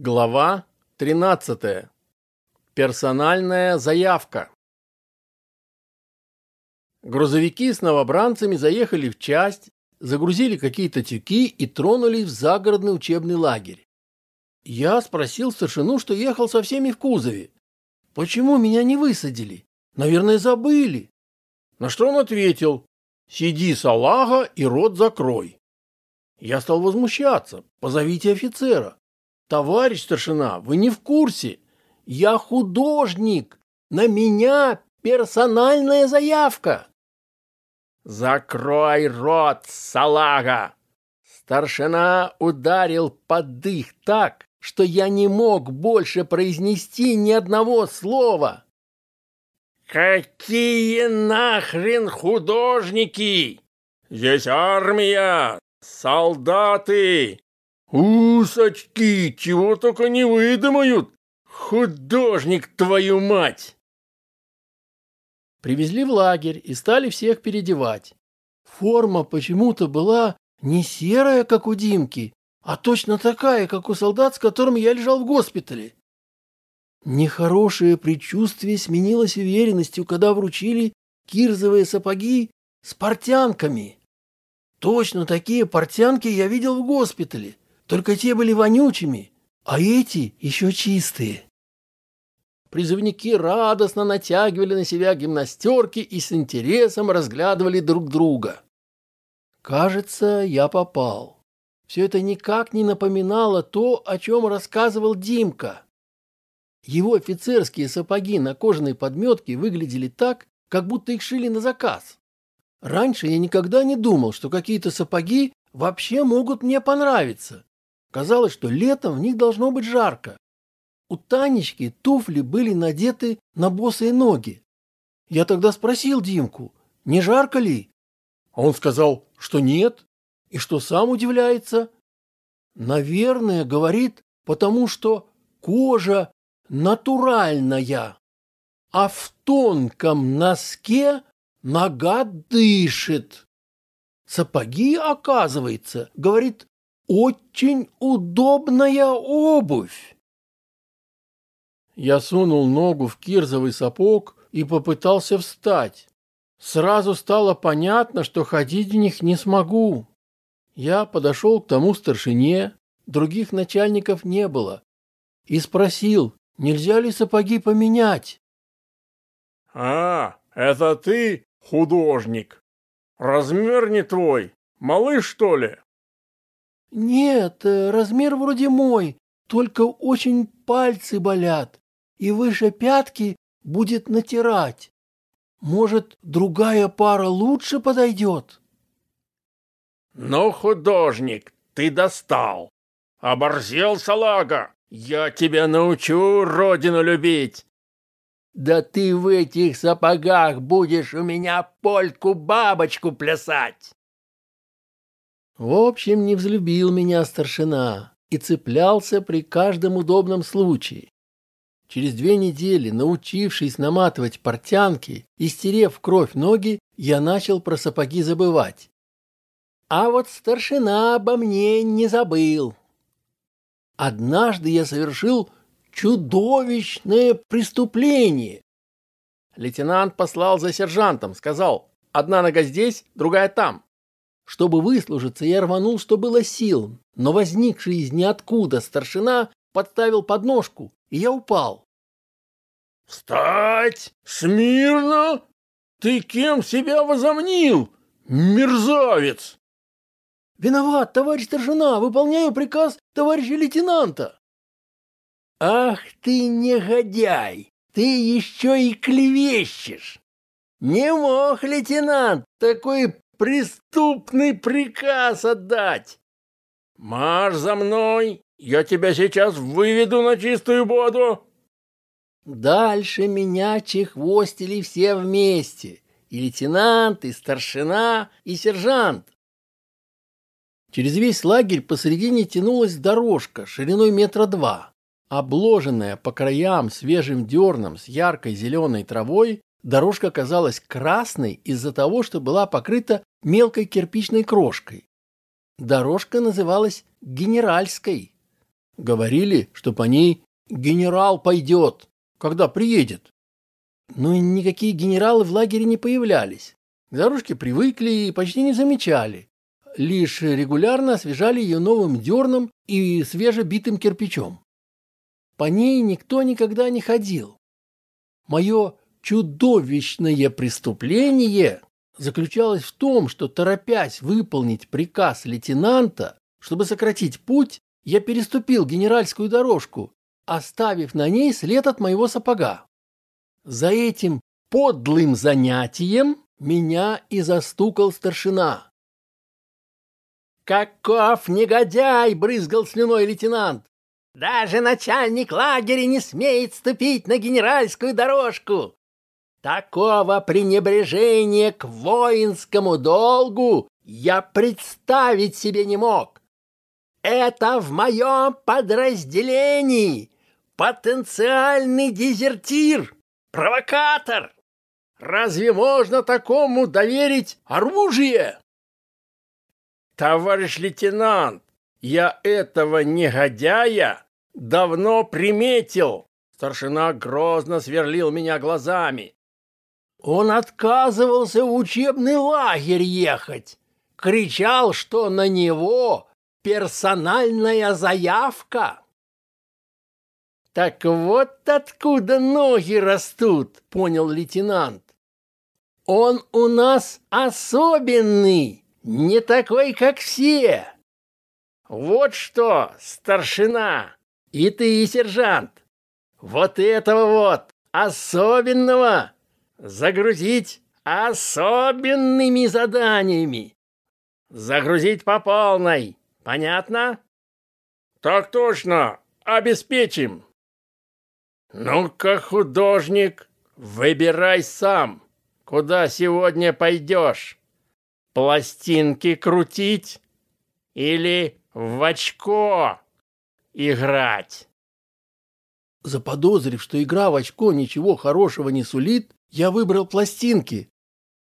Глава 13. Персональная заявка. Грузовики с новобранцами заехали в часть, загрузили какие-то тюки и тронулись в загородный учебный лагерь. Я спросил старшину, что ехал со всеми в кузове. Почему меня не высадили? Наверное, забыли. На что он ответил, сиди салага и рот закрой. Я стал возмущаться, позовите офицера. Товарищ старшина, вы не в курсе. Я художник. На меня персональная заявка. Закрой рот, салага. Старшина ударил под дых так, что я не мог больше произнести ни одного слова. Какие нахрен художники? Здесь армия, солдаты, «Усачки, чего только не выдумают! Художник, твою мать!» Привезли в лагерь и стали всех переодевать. Форма почему-то была не серая, как у Димки, а точно такая, как у солдат, с которыми я лежал в госпитале. Нехорошее предчувствие сменилось уверенностью, когда вручили кирзовые сапоги с портянками. Точно такие портянки я видел в госпитале. Только те были вонючими, а эти еще чистые. Призывники радостно натягивали на себя гимнастерки и с интересом разглядывали друг друга. Кажется, я попал. Все это никак не напоминало то, о чем рассказывал Димка. Его офицерские сапоги на кожаной подметке выглядели так, как будто их шили на заказ. Раньше я никогда не думал, что какие-то сапоги вообще могут мне понравиться. Казалось, что летом в них должно быть жарко. У Танечки туфли были надеты на босые ноги. Я тогда спросил Димку, не жарко ли? А он сказал, что нет, и что сам удивляется. Наверное, говорит, потому что кожа натуральная, а в тонком носке нога дышит. Сапоги, оказывается, говорит, очень удобная обувь. Я сунул ногу в кирзовый сапог и попытался встать. Сразу стало понятно, что ходить в них не смогу. Я подошел к тому старшине, других начальников не было, и спросил, нельзя ли сапоги поменять. — А, это ты, художник? Размер не твой, малыш, что ли? «Нет, э, размер вроде мой, только очень пальцы болят, и выше пятки будет натирать. Может, другая пара лучше подойдет?» «Ну, художник, ты достал! Оборзел, салага! Я тебя научу родину любить!» «Да ты в этих сапогах будешь у меня польку-бабочку плясать!» В общем, не взлюбил меня старшина и цеплялся при каждом удобном случае. Через две недели, научившись наматывать портянки и стерев кровь ноги, я начал про сапоги забывать. А вот старшина обо мне не забыл. Однажды я совершил чудовищное преступление. Лейтенант послал за сержантом, сказал, одна нога здесь, другая там. Чтобы выслужиться, я рванул, что было сил, но возникший из ниоткуда старшина подставил подножку, и я упал. «Встать! Смирно! Ты кем себя возомнил, мерзавец?» «Виноват, товарищ старшина, выполняю приказ товарища лейтенанта». «Ах ты негодяй! Ты еще и клевещешь! Не мог лейтенант такой преступный приказ отдать. Марш за мной, я тебя сейчас выведу на чистую воду. Дальше меня чехвостили все вместе. И лейтенант, и старшина, и сержант. Через весь лагерь посередине тянулась дорожка шириной метра два, обложенная по краям свежим дерном с яркой зеленой травой Дорожка казалась красной из-за того, что была покрыта мелкой кирпичной крошкой. Дорожка называлась Генеральской. Говорили, что по ней генерал пойдет, когда приедет. Но никакие генералы в лагере не появлялись. К дорожке привыкли и почти не замечали. Лишь регулярно освежали ее новым дерном и свежебитым кирпичом. По ней никто никогда не ходил. Мое чудовищное преступление заключалось в том, что, торопясь выполнить приказ лейтенанта, чтобы сократить путь, я переступил генеральскую дорожку, оставив на ней след от моего сапога. За этим подлым занятием меня и застукал старшина. «Каков негодяй!» — брызгал слюной лейтенант. «Даже начальник лагеря не смеет ступить на генеральскую дорожку! Такого пренебрежения к воинскому долгу я представить себе не мог! Это в моем подразделении потенциальный дезертир, провокатор! Разве можно такому доверить оружие?» «Товарищ лейтенант, я этого негодяя давно приметил!» Старшина грозно сверлил меня глазами. Он отказывался в учебный лагерь ехать. Кричал, что на него персональная заявка. Так вот откуда ноги растут, понял лейтенант. Он у нас особенный, не такой, как все. Вот что, старшина, и ты, сержант, вот этого вот особенного загрузить особенными заданиями. Загрузить по полной. Понятно? Так точно. Обеспечим. Ну-ка, художник, выбирай сам, куда сегодня пойдешь. Пластинки крутить или в очко играть? Заподозрив, что игра в очко ничего хорошего не сулит, я выбрал пластинки.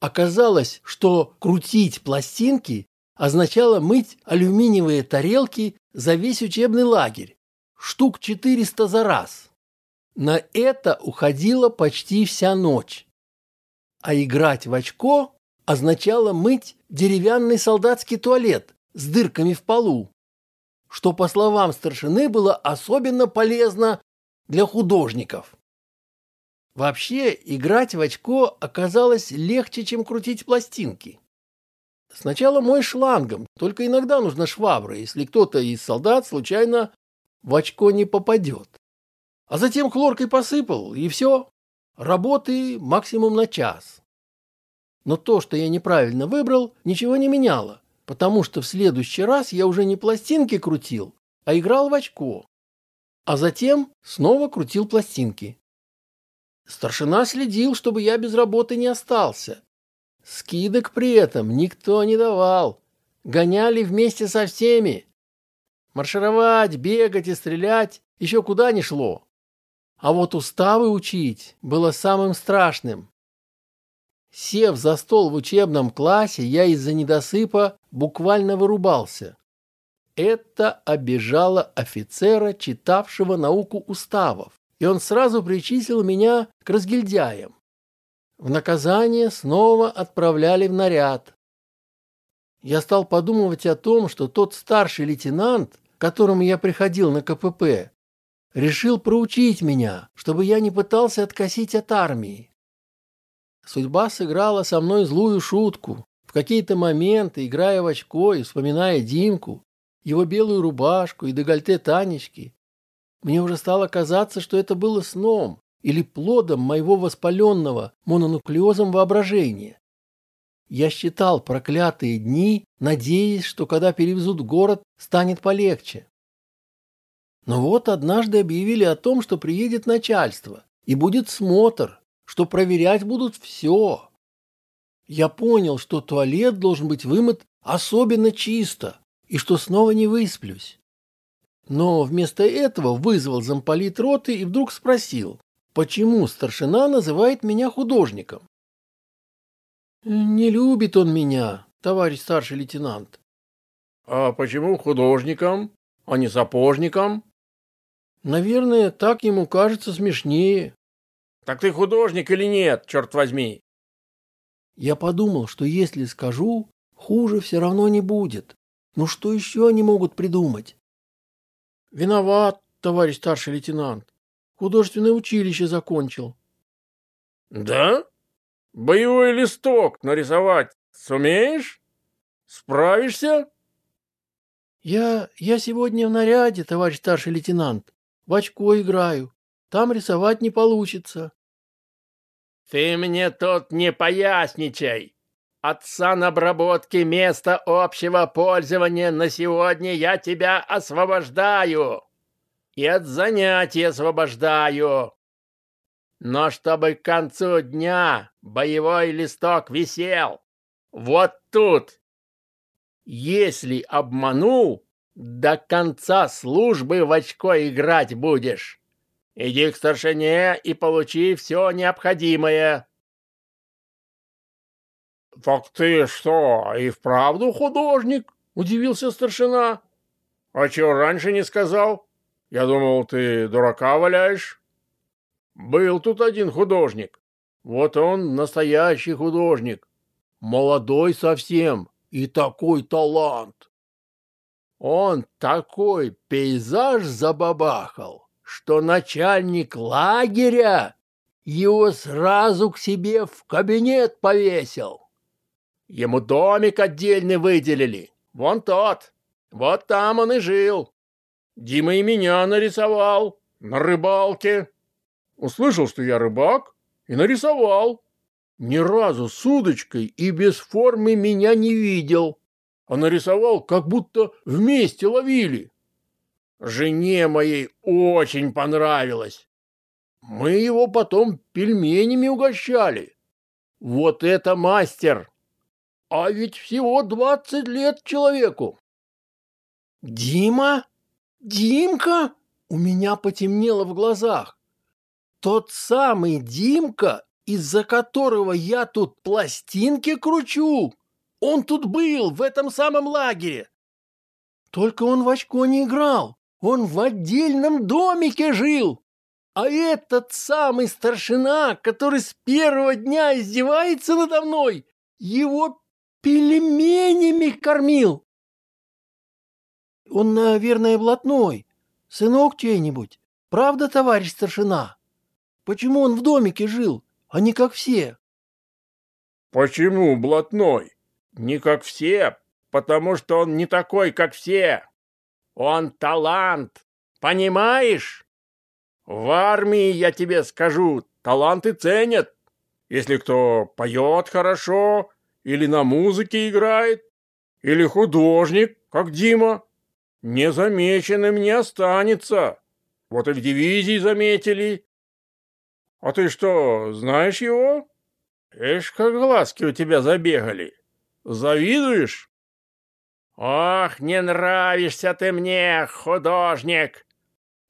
Оказалось, что крутить пластинки означало мыть алюминиевые тарелки за весь учебный лагерь. Штук 400 за раз. На это уходила почти вся ночь. А играть в очко означало мыть деревянный солдатский туалет с дырками в полу, что, по словам старшины, было особенно полезно для художников. Вообще, играть в очко оказалось легче, чем крутить пластинки. Сначала мой шлангом, только иногда нужна швабра, если кто-то из солдат случайно в очко не попадет. А затем хлоркой посыпал, и все. Работы максимум на час. Но то, что я неправильно выбрал, ничего не меняло, потому что в следующий раз я уже не пластинки крутил, а играл в очко. А затем снова крутил пластинки. Старшина следил, чтобы я без работы не остался. Скидок при этом никто не давал. Гоняли вместе со всеми. Маршировать, бегать и стрелять еще куда ни шло. А вот уставы учить было самым страшным. Сев за стол в учебном классе, я из-за недосыпа буквально вырубался. Это обижало офицера, читавшего науку уставов и он сразу причислил меня к разгильдяям. В наказание снова отправляли в наряд. Я стал подумывать о том, что тот старший лейтенант, к которому я приходил на КПП, решил проучить меня, чтобы я не пытался откосить от армии. Судьба сыграла со мной злую шутку. В какие-то моменты, играя в очко и вспоминая Димку, его белую рубашку и декольте Танечки, мне уже стало казаться, что это было сном или плодом моего воспаленного мононуклеозом воображения. Я считал проклятые дни, надеясь, что когда перевезут город, станет полегче. Но вот однажды объявили о том, что приедет начальство, и будет смотр, что проверять будут все. Я понял, что туалет должен быть вымыт особенно чисто, и что снова не высплюсь. Но вместо этого вызвал замполит роты и вдруг спросил, почему старшина называет меня художником. «Не любит он меня, товарищ старший лейтенант». «А почему художником, а не сапожником?» Наверное, так ему кажется смешнее. Так ты художник или нет, черт возьми? Я подумал, что если скажу, хуже все равно не будет. Ну что еще они могут придумать? Виноват, товарищ старший лейтенант. Художественное училище закончил. Да? Боевой листок нарисовать сумеешь? Справишься? Я... я сегодня в наряде, товарищ старший лейтенант. В очко играю. Там рисовать не получится. Ты мне тут не поясничай. От санобработки места общего пользования на сегодня я тебя освобождаю. И от занятий освобождаю. Но чтобы к концу дня боевой листок висел вот тут. Если обманул, до конца службы в очко играть будешь. Иди к старшине и получи все необходимое. — Так ты что, и вправду художник? — удивился старшина. — А чего раньше не сказал? Я думал, ты дурака валяешь. Был тут один художник. Вот он настоящий художник. Молодой совсем и такой талант. Он такой пейзаж забабахал, что начальник лагеря его сразу к себе в кабинет повесил. Ему домик отдельный выделили. Вон тот. Вот там он и жил. Дима и меня нарисовал на рыбалке. Услышал, что я рыбак, и нарисовал. Ни разу с удочкой и без формы меня не видел, а нарисовал, как будто вместе ловили. Жене моей очень понравилось. Мы его потом пельменями угощали. Вот это мастер! А ведь всего двадцать лет человеку. Дима? Димка? У меня потемнело в глазах. Тот самый Димка, из-за которого я тут пластинки кручу. Он тут был, в этом самом лагере. Только он в очко не играл. Он в отдельном домике жил. А этот самый старшина, который с первого дня издевается надо мной, его пельменями кормил. Он, наверное, блатной. Сынок чей-нибудь. Правда, товарищ старшина? Почему он в домике жил, а не как все? Почему блатной? Не как все, потому что он не такой, как все. Он талант, понимаешь? В армии, я тебе скажу, таланты ценят. Если кто поет хорошо, или на музыке играет, или художник, как Дима, незамеченным не останется. Вот и в дивизии заметили. А ты что, знаешь его? Эш, как глазки у тебя забегали. Завидуешь? Ох, не нравишься ты мне, художник.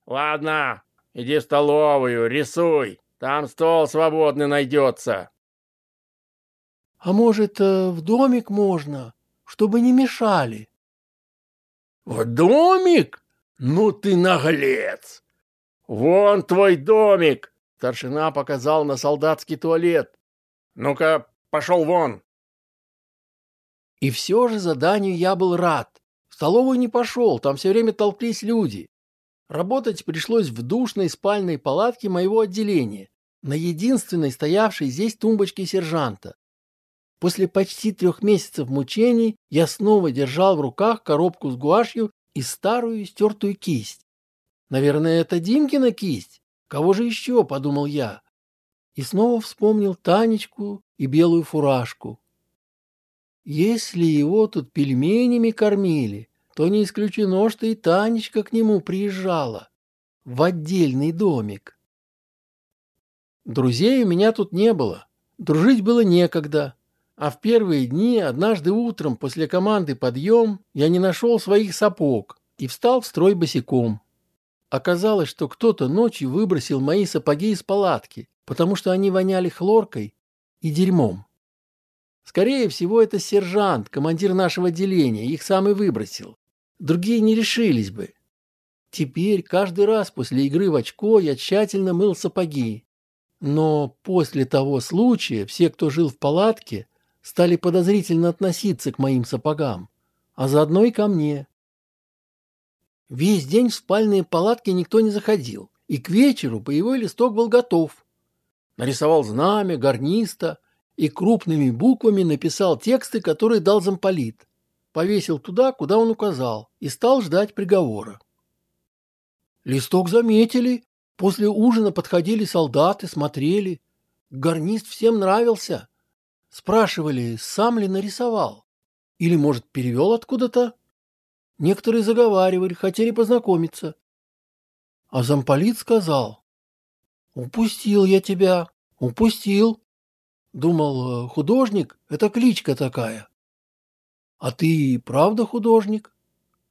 Ладно, иди в столовую, рисуй. Там стол свободный найдется. А может, э, в домик можно, чтобы не мешали? В домик? Ну ты наглец! Вон твой домик! Старшина показал на солдатский туалет. Ну-ка, пошел вон. И все же заданию я был рад. В столовую не пошел, там все время толклись люди. Работать пришлось в душной спальной палатке моего отделения, на единственной стоявшей здесь тумбочке сержанта. После почти трех месяцев мучений я снова держал в руках коробку с гуашью и старую стертую кисть. Наверное, это Димкина кисть. Кого же еще, подумал я. И снова вспомнил Танечку и белую фуражку. Если его тут пельменями кормили, то не исключено, что и Танечка к нему приезжала в отдельный домик. Друзей у меня тут не было, дружить было некогда. А в первые дни, однажды утром после команды «Подъем», я не нашел своих сапог и встал в строй босиком. Оказалось, что кто-то ночью выбросил мои сапоги из палатки, потому что они воняли хлоркой и дерьмом. Скорее всего, это сержант, командир нашего отделения, их сам и выбросил. Другие не решились бы. Теперь каждый раз после игры в очко я тщательно мыл сапоги. Но после того случая все, кто жил в палатке, стали подозрительно относиться к моим сапогам, а заодно и ко мне. Весь день в спальные палатки никто не заходил, и к вечеру боевой листок был готов. Нарисовал знамя, гарниста и крупными буквами написал тексты, которые дал замполит. Повесил туда, куда он указал, и стал ждать приговора. Листок заметили. После ужина подходили солдаты, смотрели. Гарнист всем нравился. Спрашивали, сам ли нарисовал. Или, может, перевел откуда-то. Некоторые заговаривали, хотели познакомиться. А замполит сказал, «Упустил я тебя, упустил. Думал, художник — это кличка такая. А ты правда художник?»